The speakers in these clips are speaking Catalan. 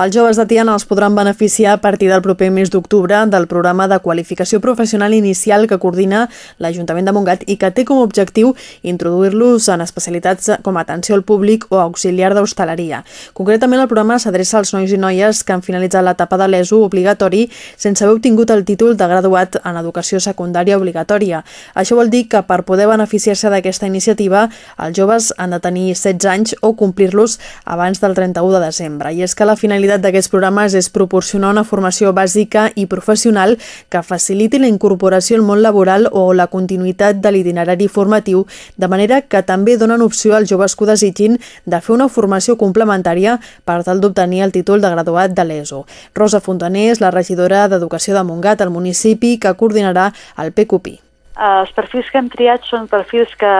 Els joves de Tiana els podran beneficiar a partir del proper mes d'octubre del programa de qualificació professional inicial que coordina l'Ajuntament de Montgat i que té com a objectiu introduir-los en especialitats com atenció al públic o auxiliar d'hostaleria. Concretament, el programa s'adreça als nois i noies que han finalitzat l'etapa de l'ESO obligatori sense haver obtingut el títol de graduat en educació secundària obligatòria. Això vol dir que per poder beneficiar-se d'aquesta iniciativa, els joves han de tenir 16 anys o complir-los abans del 31 de desembre. I és que la finalitat finalitat d'aquests programes és proporcionar una formació bàsica i professional que faciliti la incorporació al món laboral o la continuïtat de l'itinerari formatiu, de manera que també donen opció als joves que ho desitgin de fer una formació complementària per tal d'obtenir el títol de graduat de l'ESO. Rosa Fontaner és la regidora d'Educació de Montgat, al municipi, que coordinarà el PQPI. Els perfils que hem triat són perfils que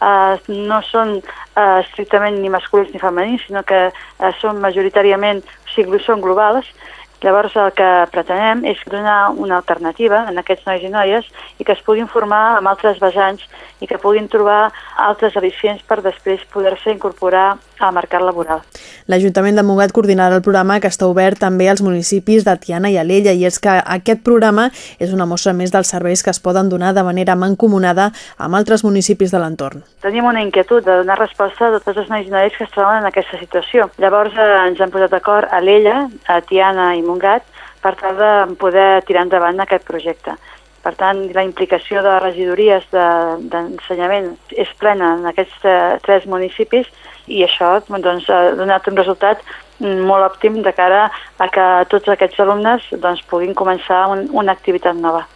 eh, no són eh, estrictament ni masculins ni femenins, sinó que eh, són majoritàriament, sigui, són globals, Llavors el que pretenem és donar una alternativa en aquests nois i noies i que es puguin formar amb altres vessants i que puguin trobar altres al·licients per després poder-se incorporar al mercat laboral. L'Ajuntament de Montgat coordinarà el programa que està obert també als municipis de Tiana i Alella i és que aquest programa és una mostra més dels serveis que es poden donar de manera mancomunada amb altres municipis de l'entorn. Tenim una inquietud de donar resposta a tots els nois i noies que es troben en aquesta situació. Llavors eh, ens hem posat d'acord a Alella, a Tiana i Montgat per tal de poder tirar endavant aquest projecte. Per tant, la implicació de regidories d'ensenyament de, és plena en aquests eh, tres municipis i això doncs, ha donat un resultat molt òptim de cara a que tots aquests alumnes doncs, puguin començar un, una activitat nova.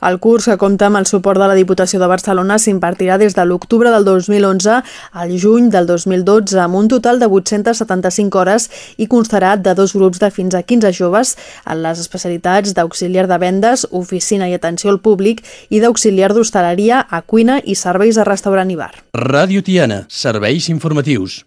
El curs, que compta amb el suport de la Diputació de Barcelona, s'impartirà des de l'octubre del 2011 al juny del 2012 amb un total de 875 hores i constarà de dos grups de fins a 15 joves en les especialitats d'auxiliar de vendes, oficina i atenció al públic i d'auxiliar d'hostaleria a cuina i serveis de restaurant i bar. Ràdio Tiana, serveis informatius.